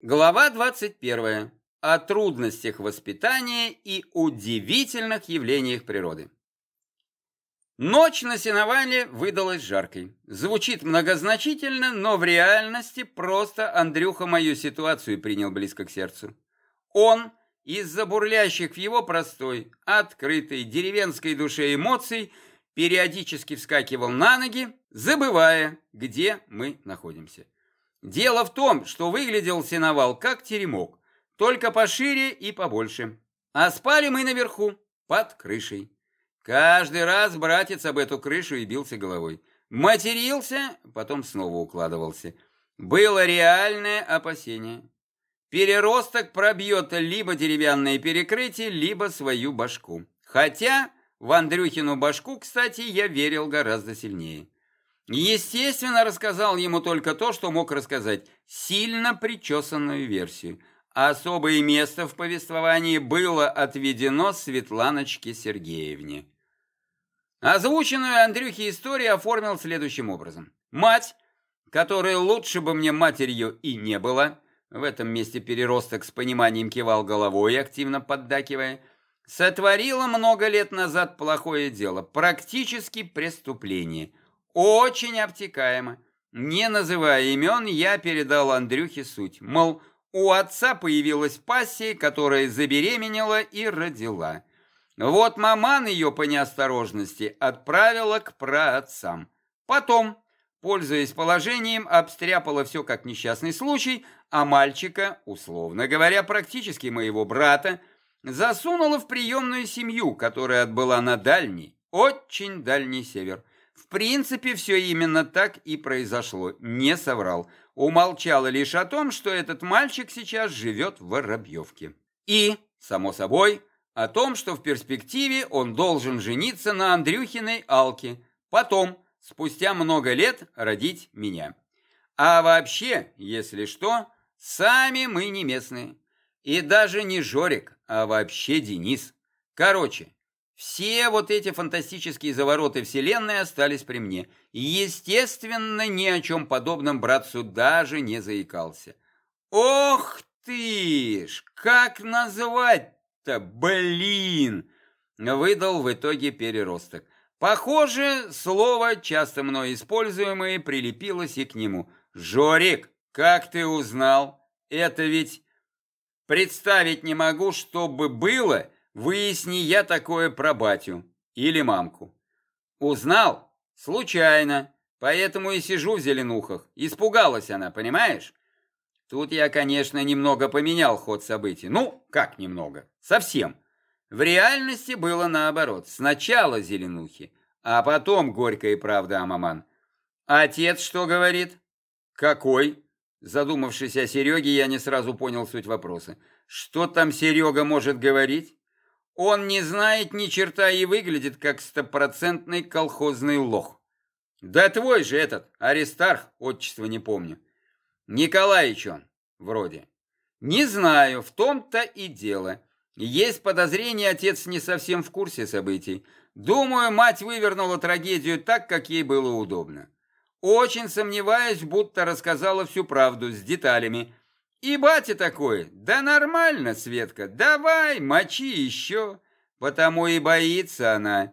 Глава 21. О трудностях воспитания и удивительных явлениях природы. Ночь на сеновале выдалась жаркой. Звучит многозначительно, но в реальности просто Андрюха мою ситуацию принял близко к сердцу. Он из-за бурлящих в его простой, открытой деревенской душе эмоций периодически вскакивал на ноги, забывая, где мы находимся. Дело в том, что выглядел сеновал как теремок, только пошире и побольше. А спали мы наверху, под крышей. Каждый раз братец об эту крышу и бился головой. Матерился, потом снова укладывался. Было реальное опасение. Переросток пробьет либо деревянное перекрытие, либо свою башку. Хотя в Андрюхину башку, кстати, я верил гораздо сильнее. Естественно, рассказал ему только то, что мог рассказать, сильно причесанную версию. Особое место в повествовании было отведено Светланочке Сергеевне. Озвученную Андрюхе историю оформил следующим образом. Мать, которая лучше бы мне матерью и не была, в этом месте переросток с пониманием кивал головой, активно поддакивая, сотворила много лет назад плохое дело, практически преступление – очень обтекаемо. Не называя имен, я передал Андрюхе суть. Мол, у отца появилась пассия, которая забеременела и родила. Вот маман ее по неосторожности отправила к праотцам. Потом, пользуясь положением, обстряпала все как несчастный случай, а мальчика, условно говоря, практически моего брата, засунула в приемную семью, которая отбыла на дальний, очень дальний север. В принципе, все именно так и произошло, не соврал. Умолчала лишь о том, что этот мальчик сейчас живет в Воробьевке. И, само собой, о том, что в перспективе он должен жениться на Андрюхиной Алке, потом, спустя много лет, родить меня. А вообще, если что, сами мы не местные. И даже не Жорик, а вообще Денис. Короче, все вот эти фантастические завороты вселенной остались при мне. И, естественно, ни о чем подобном братцу даже не заикался. Ох ты ж, как назвать-то, блин! Выдал в итоге переросток. Похоже, слово, часто мной используемое, прилепилось и к нему. «Жорик, как ты узнал? Это ведь... Представить не могу, чтобы было, Выясни я такое про батю или мамку. Узнал? Случайно. Поэтому и сижу в зеленухах. Испугалась она, понимаешь? Тут я, конечно, немного поменял ход событий. Ну, как немного? Совсем. В реальности было наоборот. Сначала зеленухи, а потом горькая правда, Амаман. Отец что говорит? Какой? Задумавшись о Сереге, я не сразу понял суть вопроса. Что там Серега может говорить? Он не знает ни черта и выглядит как стопроцентный колхозный лох. Да твой же этот, Аристарх, отчество не помню. Николаевич он, вроде. Не знаю, в том-то и дело. Есть подозрение, отец не совсем в курсе событий. Думаю, мать вывернула трагедию так, как ей было удобно. Очень сомневаюсь, будто рассказала всю правду с деталями, и батя такой, да нормально, Светка, давай, мочи еще. Потому и боится она.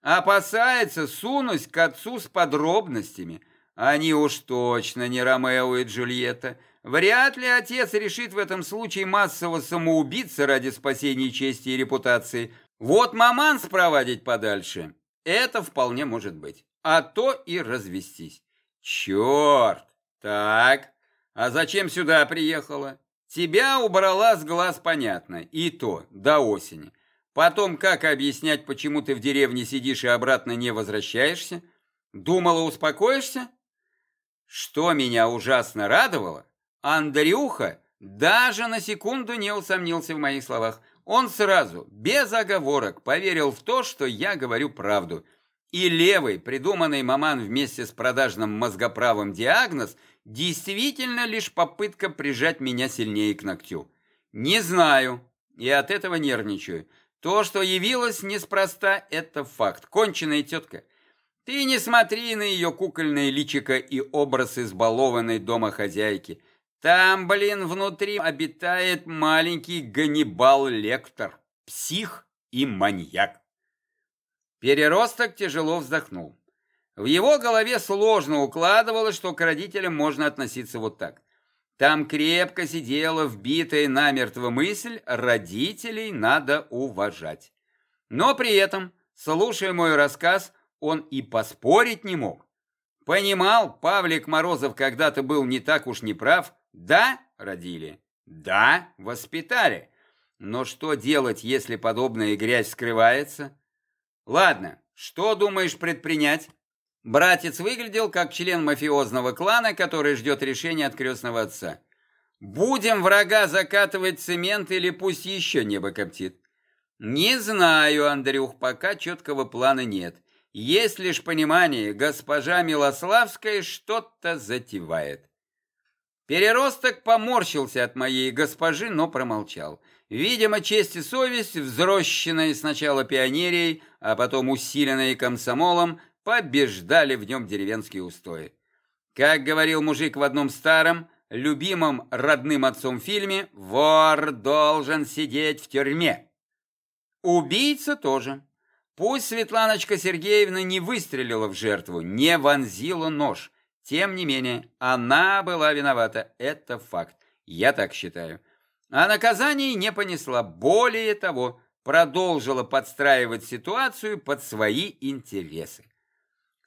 Опасается сунусь к отцу с подробностями. Они уж точно не Ромео и Джульетта. Вряд ли отец решит в этом случае массово самоубиться ради спасения чести и репутации. Вот маман спровадить подальше. Это вполне может быть. А то и развестись. Черт! Так, а зачем сюда приехала? Тебя убрала с глаз, понятно, и то, до осени. Потом как объяснять, почему ты в деревне сидишь и обратно не возвращаешься? Думала, успокоишься? Что меня ужасно радовало, Андрюха даже на секунду не усомнился в моих словах. Он сразу, без оговорок, поверил в то, что я говорю правду. И левый, придуманный маман вместе с продажным мозгоправым диагноз – Действительно лишь попытка прижать меня сильнее к ногтю. Не знаю, и от этого нервничаю. То, что явилось неспроста, это факт. Конченая тетка. Ты не смотри на ее кукольное личико и образ избалованной домохозяйки. Там, блин, внутри обитает маленький Ганнибал Лектор, псих и маньяк. Переросток тяжело вздохнул. В его голове сложно укладывалось, что к родителям можно относиться вот так. Там крепко сидела вбитая намертво мысль, родителей надо уважать. Но при этом, слушая мой рассказ, он и поспорить не мог. Понимал, Павлик Морозов когда-то был не так уж неправ. Да, родили. Да, воспитали. Но что делать, если подобная грязь скрывается? Ладно, что думаешь предпринять? Братец выглядел как член мафиозного клана, который ждет решения от крестного отца. Будем врага закатывать цемент или пусть еще небо коптит? Не знаю, Андрюх, пока четкого плана нет. Есть лишь понимание, госпожа Милославская что-то затевает. Переросток поморщился от моей госпожи, но промолчал. Видимо, честь и совесть, взрощенные сначала пионерией, а потом усиленные комсомолом, побеждали в нем деревенские устои. Как говорил мужик в одном старом, любимом родным отцом фильме, вор должен сидеть в тюрьме. Убийца тоже. Пусть Светланочка Сергеевна не выстрелила в жертву, не вонзила нож. Тем не менее, она была виновата. Это факт. Я так считаю. А наказание не понесла. Более того, продолжила подстраивать ситуацию под свои интересы.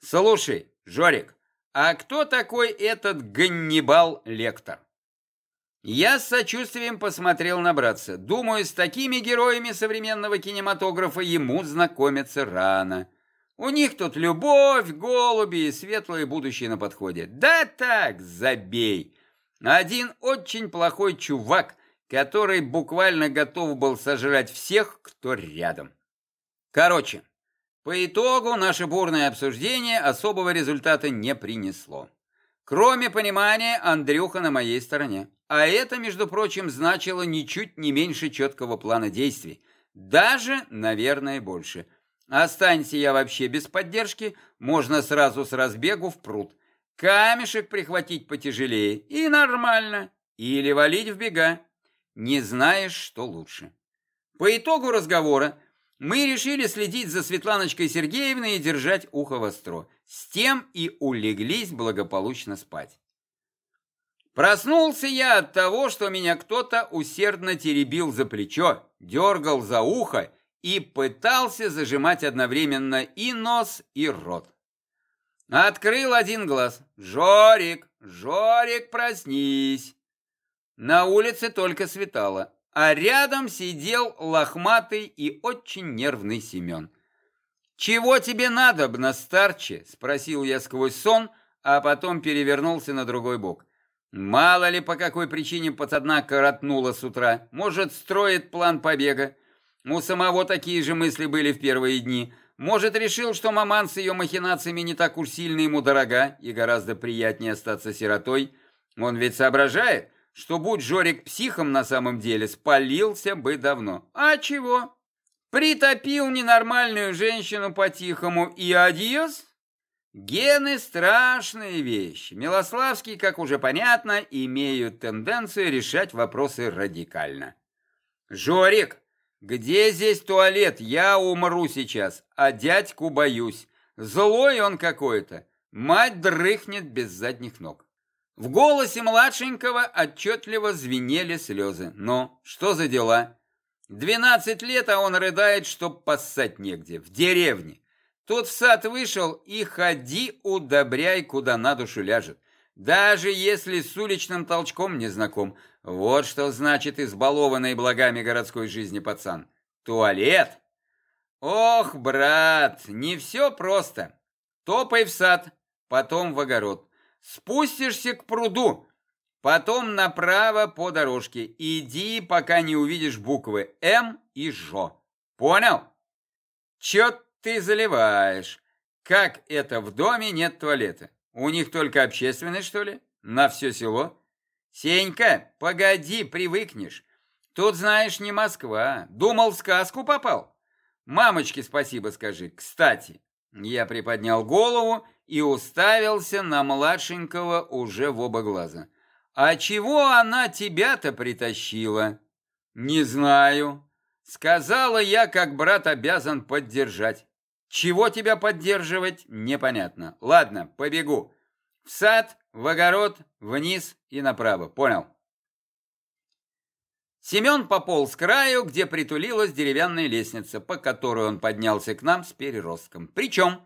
Слушай, Жорик, а кто такой этот Ганнибал Лектор? Я с сочувствием посмотрел на братца. Думаю, с такими героями современного кинематографа ему знакомиться рано. У них тут любовь, голуби и светлое будущее на подходе. Да так, забей. Один очень плохой чувак, который буквально готов был сожрать всех, кто рядом. Короче, по итогу наше бурное обсуждение особого результата не принесло. Кроме понимания, Андрюха на моей стороне. А это, между прочим, значило ничуть не меньше четкого плана действий. Даже, наверное, больше. Останься я вообще без поддержки, можно сразу с разбегу в пруд. Камешек прихватить потяжелее, и нормально. Или валить в бега. Не знаешь, что лучше. По итогу разговора мы решили следить за Светланочкой Сергеевной и держать ухо востро. С тем и улеглись благополучно спать. Проснулся я от того, что меня кто-то усердно теребил за плечо, дергал за ухо и пытался зажимать одновременно и нос, и рот. Открыл один глаз. «Жорик! Жорик, проснись!» На улице только светало, а рядом сидел лохматый и очень нервный Семен. «Чего тебе надо, старче?» – спросил я сквозь сон, а потом перевернулся на другой бок. Мало ли по какой причине пацана коротнула с утра. Может, строит план побега. У самого такие же мысли были в первые дни. Может, решил, что маман с ее махинациями не так уж сильно ему дорога и гораздо приятнее остаться сиротой. Он ведь соображает, что будь Жорик психом на самом деле, спалился бы давно. А чего? Притопил ненормальную женщину по-тихому и адьос? Гены – страшная вещь. Милославские, как уже понятно, имеют тенденцию решать вопросы радикально. «Жорик, где здесь туалет? Я умру сейчас, а дядьку боюсь. Злой он какой-то. Мать дрыхнет без задних ног». В голосе младшенького отчетливо звенели слезы. Но что за дела? Двенадцать лет, а он рыдает, чтоб поссать негде, в деревне. Тут в сад вышел и ходи, удобряй, куда на душу ляжет. Даже если с уличным толчком не знаком. Вот что значит избалованный благами городской жизни пацан. Туалет? Ох, брат, не все просто. Топай в сад, потом в огород. Спустишься к пруду, потом направо по дорожке. Иди, пока не увидишь буквы М и Ж. Понял? Чё ты заливаешь. Как это в доме нет туалета? У них только общественный, что ли? На все село? Сенька, погоди, привыкнешь. Тут, знаешь, не Москва. Думал, в сказку попал. Мамочке спасибо скажи. Кстати, я приподнял голову и уставился на младшенького уже в оба глаза. А чего она тебя-то притащила? Не знаю. Сказала я, как брат обязан поддержать. Чего тебя поддерживать, непонятно. Ладно, побегу. В сад, в огород, вниз и направо. Понял? Семен пополз к краю, где притулилась деревянная лестница, по которой он поднялся к нам с переростком. Причем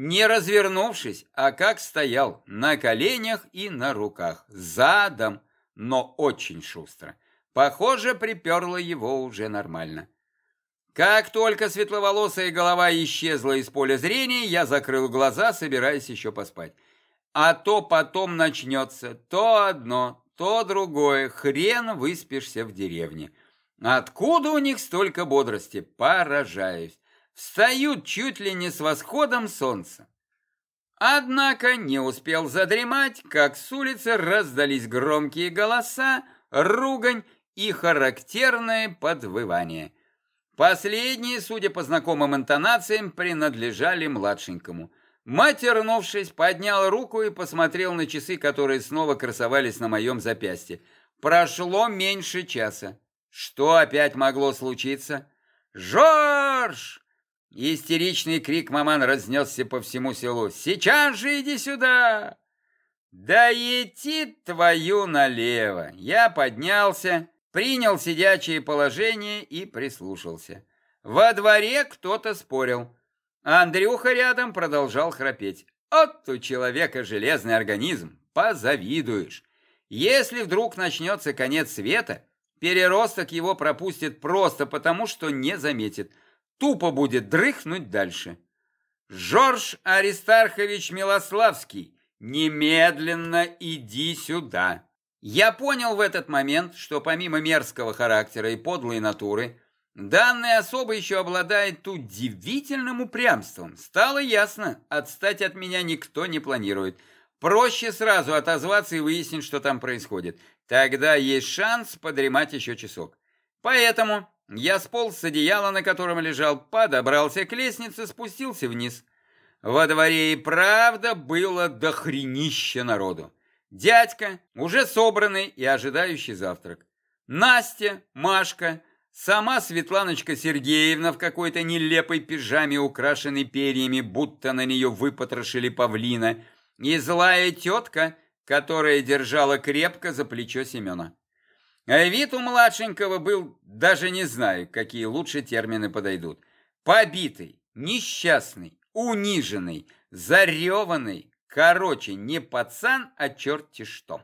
не развернувшись, а как стоял, на коленях и на руках, задом, но очень шустро. Похоже, приперло его уже нормально. Как только светловолосая голова исчезла из поля зрения, я закрыл глаза, собираясь еще поспать. А то потом начнется то одно, то другое, хрен выспишься в деревне. Откуда у них столько бодрости? Поражаюсь. Встают чуть ли не с восходом солнца. Однако не успел задремать, как с улицы раздались громкие голоса, ругань и характерное подвывание. Последние, судя по знакомым интонациям, принадлежали младшенькому. Матернувшись, поднял руку и посмотрел на часы, которые снова красовались на моем запястье. Прошло меньше часа. Что опять могло случиться? «Жорж!» Истеричный крик маман разнесся по всему селу. «Сейчас же иди сюда!» «Да идти твою налево!» Я поднялся, принял сидячее положение и прислушался. Во дворе кто-то спорил. Андрюха рядом продолжал храпеть. «От у человека железный организм, позавидуешь. Если вдруг начнется конец света, переросток его пропустит просто потому, что не заметит. Тупо будет дрыхнуть дальше». «Жорж Аристархович Милославский, немедленно иди сюда!» Я понял в этот момент, что помимо мерзкого характера и подлой натуры, данная особа еще обладает удивительным упрямством. Стало ясно, отстать от меня никто не планирует. Проще сразу отозваться и выяснить, что там происходит. Тогда есть шанс подремать еще часок. Поэтому я сполз с одеяла, на котором лежал, подобрался к лестнице, спустился вниз. Во дворе и правда было дохренище народу. Дядька, уже собранный и ожидающий завтрак. Настя, Машка, сама Светланочка Сергеевна в какой-то нелепой пижаме, украшенной перьями, будто на нее выпотрошили павлина, и злая тетка, которая держала крепко за плечо Семена. А вид у младшенького был, даже не знаю, какие лучше термины подойдут. Побитый, несчастный, униженный, зареванный, Короче, не пацан, а черти что.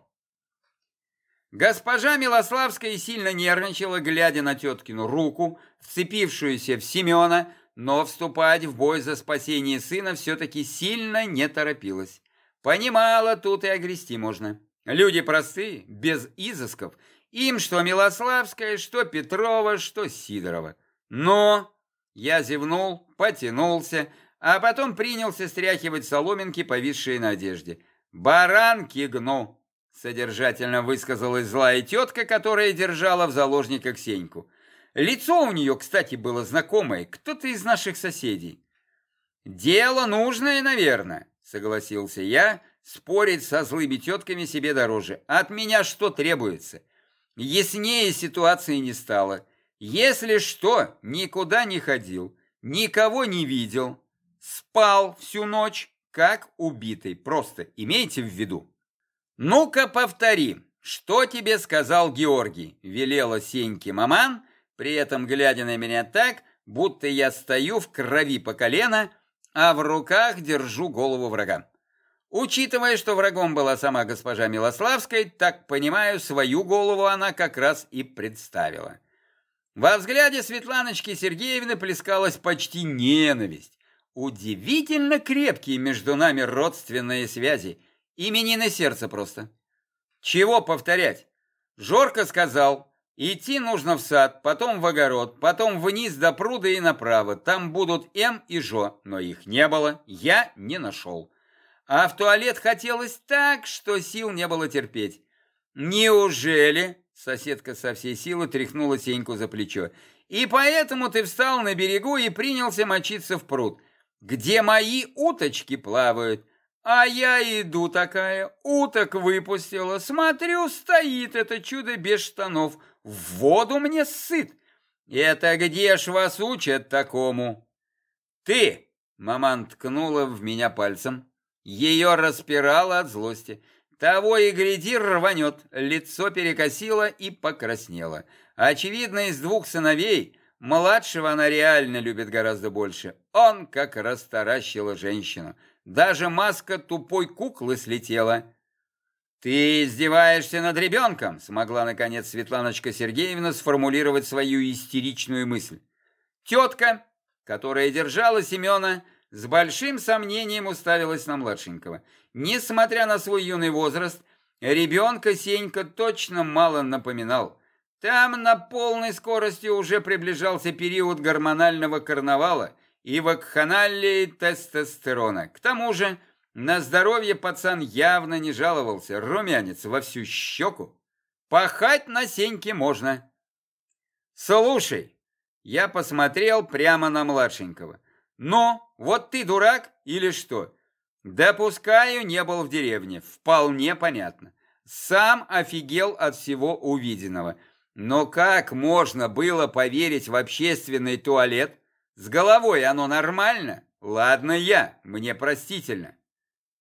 Госпожа Милославская сильно нервничала, глядя на теткину руку, вцепившуюся в Семена, но вступать в бой за спасение сына все-таки сильно не торопилась. Понимала, тут и огрести можно. Люди простые, без изысков. Им что Милославская, что Петрова, что Сидорова. Но я зевнул, потянулся, а потом принялся стряхивать соломинки, повисшие на одежде. «Баранки гну!» — содержательно высказалась злая тетка, которая держала в заложниках Сеньку. Лицо у нее, кстати, было знакомое, кто-то из наших соседей. «Дело нужное, наверное», — согласился я, спорить со злыми тетками себе дороже. «От меня что требуется?» Яснее ситуации не стало. Если что, никуда не ходил, никого не видел, Спал всю ночь, как убитый. Просто имейте в виду. Ну-ка повтори, что тебе сказал Георгий, велела Сеньке маман, при этом глядя на меня так, будто я стою в крови по колено, а в руках держу голову врага. Учитывая, что врагом была сама госпожа Милославская, так понимаю, свою голову она как раз и представила. Во взгляде Светланочки Сергеевны плескалась почти ненависть. Удивительно крепкие между нами родственные связи. Именины сердца просто. Чего повторять? Жорко сказал, идти нужно в сад, потом в огород, потом вниз до пруда и направо. Там будут М и Жо, но их не было, я не нашел. А в туалет хотелось так, что сил не было терпеть. Неужели? Соседка со всей силы тряхнула Сеньку за плечо. И поэтому ты встал на берегу и принялся мочиться в пруд где мои уточки плавают. А я иду такая, уток выпустила, смотрю, стоит это чудо без штанов, в воду мне сыт. Это где ж вас учат такому? Ты, маман ткнула в меня пальцем, ее распирало от злости. Того и гляди рванет, лицо перекосило и покраснело. Очевидно, из двух сыновей младшего она реально любит гораздо больше. Он как растаращила женщину. Даже маска тупой куклы слетела. «Ты издеваешься над ребенком?» смогла, наконец, Светланочка Сергеевна сформулировать свою истеричную мысль. Тетка, которая держала Семена, с большим сомнением уставилась на младшенького. Несмотря на свой юный возраст, ребенка Сенька точно мало напоминал. Там на полной скорости уже приближался период гормонального карнавала – и вакханалии тестостерона. К тому же на здоровье пацан явно не жаловался, румянец во всю щеку. Пахать на сеньке можно. Слушай, я посмотрел прямо на младшенького. Ну, вот ты дурак или что? Допускаю, не был в деревне, вполне понятно. Сам офигел от всего увиденного. Но как можно было поверить в общественный туалет, с головой оно нормально? Ладно я, мне простительно.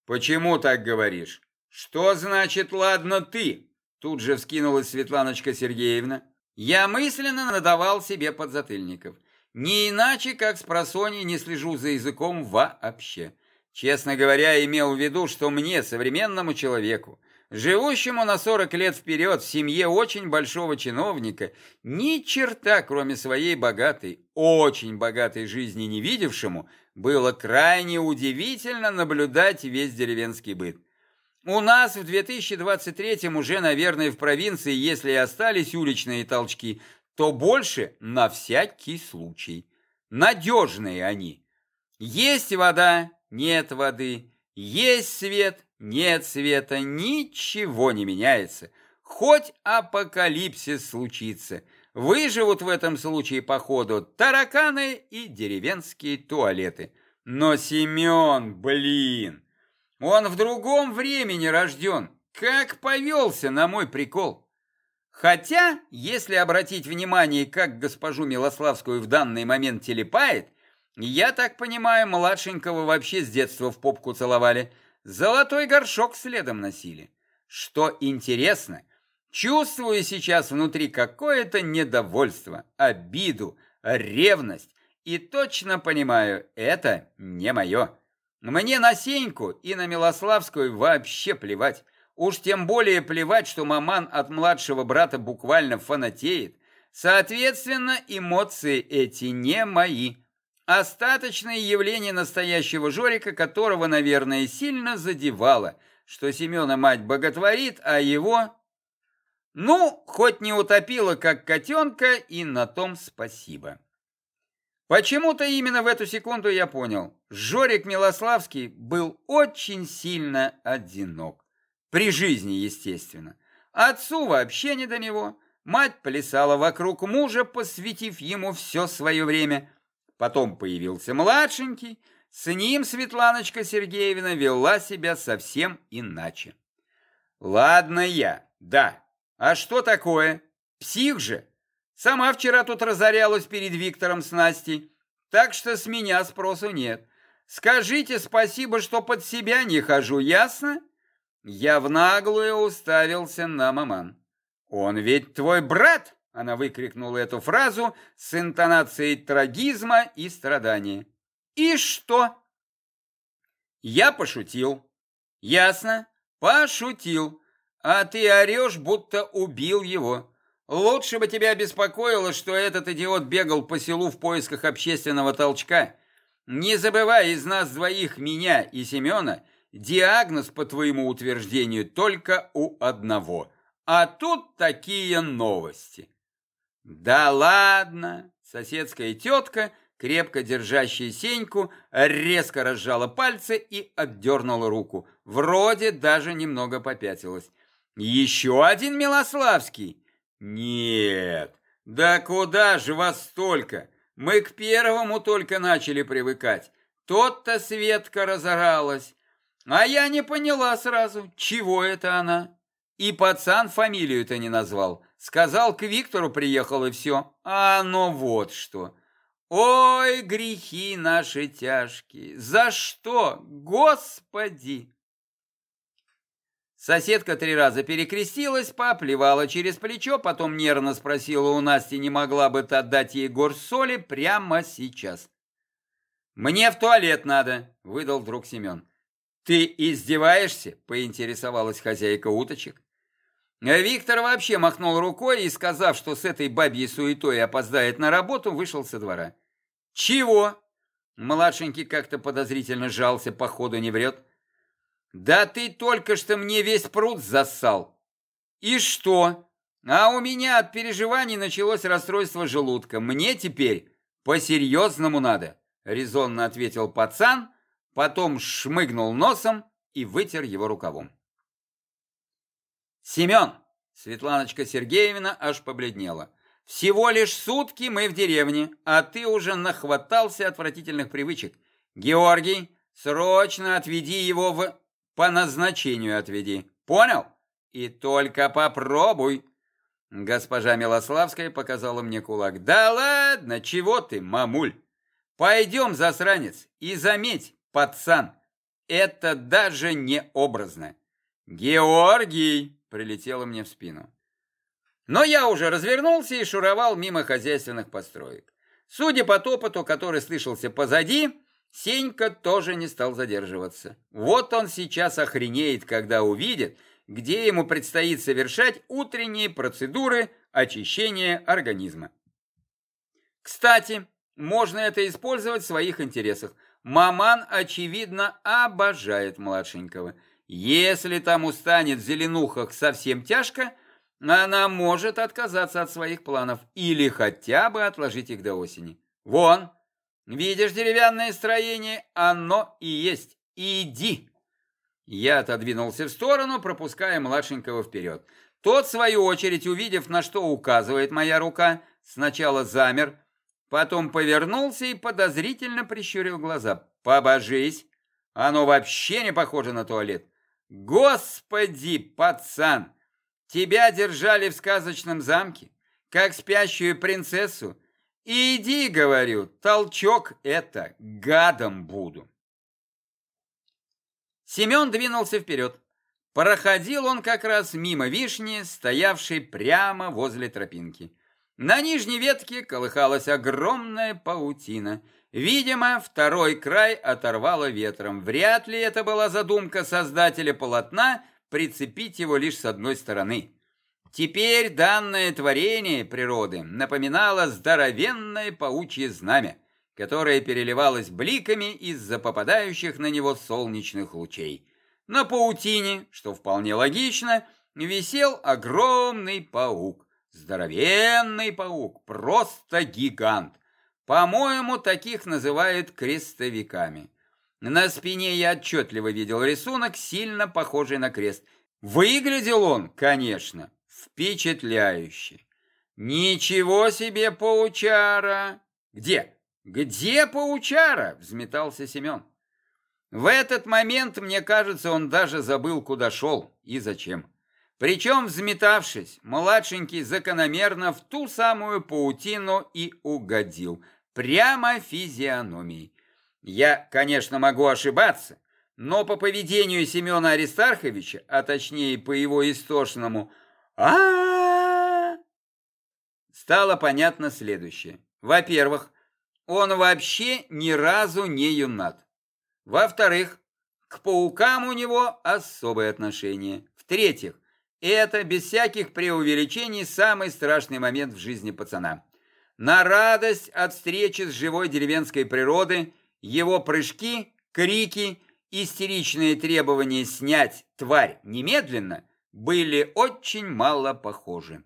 Почему так говоришь? Что значит «ладно ты»? Тут же вскинулась Светланочка Сергеевна. Я мысленно надавал себе подзатыльников. Не иначе, как с просони не слежу за языком вообще. Честно говоря, имел в виду, что мне, современному человеку, Живущему на 40 лет вперед в семье очень большого чиновника, ни черта, кроме своей богатой, очень богатой жизни не видевшему, было крайне удивительно наблюдать весь деревенский быт. У нас в 2023 уже, наверное, в провинции, если и остались уличные толчки, то больше на всякий случай. Надежные они. Есть вода, нет воды, есть свет, нет света, ничего не меняется. Хоть апокалипсис случится. Выживут в этом случае, походу, тараканы и деревенские туалеты. Но Семен, блин, он в другом времени рожден. Как повелся на мой прикол. Хотя, если обратить внимание, как госпожу Милославскую в данный момент телепает, я так понимаю, младшенького вообще с детства в попку целовали – Золотой горшок следом носили. Что интересно, чувствую сейчас внутри какое-то недовольство, обиду, ревность. И точно понимаю, это не мое. Мне на Сеньку и на Милославскую вообще плевать. Уж тем более плевать, что маман от младшего брата буквально фанатеет. Соответственно, эмоции эти не мои. Остаточное явление настоящего Жорика, которого, наверное, сильно задевало, что Семена мать боготворит, а его... Ну, хоть не утопила, как котенка, и на том спасибо. Почему-то именно в эту секунду я понял, Жорик Милославский был очень сильно одинок. При жизни, естественно. Отцу вообще не до него. Мать плясала вокруг мужа, посвятив ему все свое время – Потом появился младшенький, с ним Светланочка Сергеевна вела себя совсем иначе. Ладно я, да. А что такое? Псих же. Сама вчера тут разорялась перед Виктором с Настей, так что с меня спросу нет. Скажите спасибо, что под себя не хожу, ясно? Я в наглую уставился на маман. Он ведь твой брат? Она выкрикнула эту фразу с интонацией трагизма и страдания. «И что?» «Я пошутил». «Ясно, пошутил. А ты орешь, будто убил его. Лучше бы тебя беспокоило, что этот идиот бегал по селу в поисках общественного толчка. Не забывай, из нас двоих, меня и Семена, диагноз, по твоему утверждению, только у одного. А тут такие новости». Да ладно! Соседская тетка, крепко держащая Сеньку, резко разжала пальцы и отдернула руку. Вроде даже немного попятилась. Еще один Милославский? Нет, да куда же вас столько? Мы к первому только начали привыкать. Тот-то Светка разоралась. А я не поняла сразу, чего это она. И пацан фамилию-то не назвал. Сказал, к Виктору приехал и все. А оно вот что. Ой, грехи наши тяжкие. За что, Господи? Соседка три раза перекрестилась, поплевала через плечо, потом нервно спросила у Насти, не могла бы та дать ей горсть соли прямо сейчас. «Мне в туалет надо», — выдал вдруг Семен. «Ты издеваешься?» — поинтересовалась хозяйка уточек. Виктор вообще махнул рукой и, сказав, что с этой бабьей суетой опоздает на работу, вышел со двора. «Чего?» Младшенький как-то подозрительно сжался, походу не врет. Да ты только что мне весь пруд зассал. И что? А у меня от переживаний началось расстройство желудка. Мне теперь по-серьезному надо, резонно ответил пацан, потом шмыгнул носом и вытер его рукавом. Семен, Светланочка Сергеевна аж побледнела. Всего лишь сутки мы в деревне, а ты уже нахватался отвратительных привычек. Георгий, срочно отведи его в... По назначению отведи. Понял? И только попробуй. Госпожа Милославская показала мне кулак. Да ладно, чего ты, мамуль? Пойдем, засранец, и заметь, пацан, это даже не образно. Георгий, прилетело мне в спину. Но я уже развернулся и шуровал мимо хозяйственных построек. Судя по топоту, который слышался позади, Сенька тоже не стал задерживаться. Вот он сейчас охренеет, когда увидит, где ему предстоит совершать утренние процедуры очищения организма. Кстати, можно это использовать в своих интересах. Маман, очевидно, обожает младшенького. Если тому станет в зеленухах совсем тяжко, она может отказаться от своих планов или хотя бы отложить их до осени. Вон, Видишь деревянное строение? Оно и есть. Иди!» Я отодвинулся в сторону, пропуская младшенького вперед. Тот, в свою очередь, увидев, на что указывает моя рука, сначала замер, потом повернулся и подозрительно прищурил глаза. «Побожись! Оно вообще не похоже на туалет!» «Господи, пацан! Тебя держали в сказочном замке, как спящую принцессу, Иди, говорю, толчок это, гадом буду. Семен двинулся вперед. Проходил он как раз мимо вишни, стоявшей прямо возле тропинки. На нижней ветке колыхалась огромная паутина. Видимо, второй край оторвало ветром. Вряд ли это была задумка создателя полотна прицепить его лишь с одной стороны. Теперь данное творение природы напоминало здоровенное паучье знамя, которое переливалось бликами из-за попадающих на него солнечных лучей. На паутине, что вполне логично, висел огромный паук. Здоровенный паук, просто гигант. По-моему, таких называют крестовиками. На спине я отчетливо видел рисунок, сильно похожий на крест. Выглядел он, конечно, Впечатляюще. Ничего себе паучара! Где? Где паучара? Взметался Семен. В этот момент, мне кажется, он даже забыл, куда шел и зачем. Причем, взметавшись, младшенький закономерно в ту самую паутину и угодил. Прямо физиономией. Я, конечно, могу ошибаться, но по поведению Семена Аристарховича, а точнее по его истошному а, Стало понятно следующее. Во-первых, он вообще ни разу не юнат. Во-вторых, к паукам у него особое отношение. В-третьих, это без всяких преувеличений самый страшный момент в жизни пацана. На радость от встречи с живой деревенской природой его прыжки, крики, истеричные требования снять тварь немедленно – были очень мало похожи.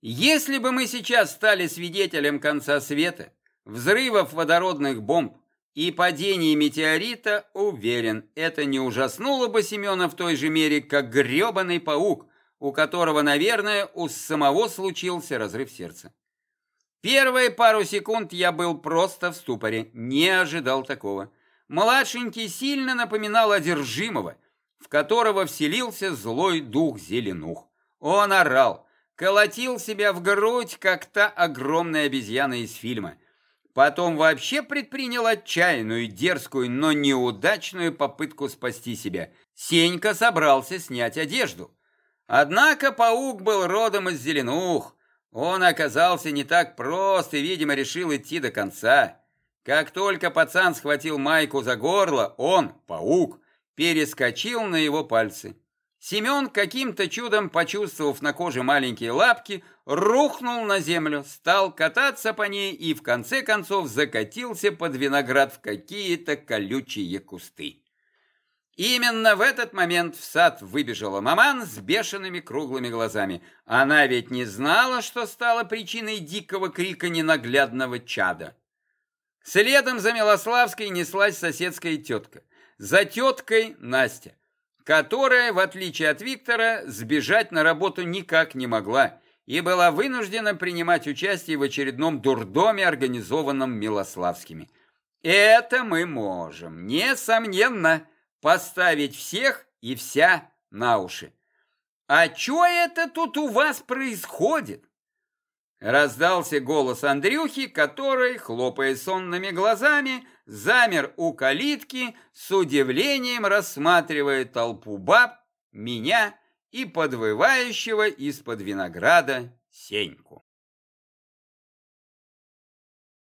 Если бы мы сейчас стали свидетелем конца света, взрывов водородных бомб и падения метеорита, уверен, это не ужаснуло бы Семена в той же мере, как гребаный паук, у которого, наверное, у самого случился разрыв сердца. Первые пару секунд я был просто в ступоре, не ожидал такого. Младшенький сильно напоминал одержимого, в которого вселился злой дух Зеленух. Он орал, колотил себя в грудь, как та огромная обезьяна из фильма. Потом вообще предпринял отчаянную, дерзкую, но неудачную попытку спасти себя. Сенька собрался снять одежду. Однако паук был родом из Зеленух. Он оказался не так прост и, видимо, решил идти до конца. Как только пацан схватил майку за горло, он, паук, перескочил на его пальцы. Семен, каким-то чудом почувствовав на коже маленькие лапки, рухнул на землю, стал кататься по ней и в конце концов закатился под виноград в какие-то колючие кусты. Именно в этот момент в сад выбежала маман с бешеными круглыми глазами. Она ведь не знала, что стало причиной дикого крика ненаглядного чада. Следом за Милославской неслась соседская тетка. За теткой Настя которая, в отличие от Виктора, сбежать на работу никак не могла и была вынуждена принимать участие в очередном дурдоме, организованном Милославскими. Это мы можем, несомненно, поставить всех и вся на уши. А что это тут у вас происходит? Раздался голос Андрюхи, который, хлопая сонными глазами, замер у калитки, с удивлением рассматривая толпу баб, меня и подвывающего из-под винограда Сеньку.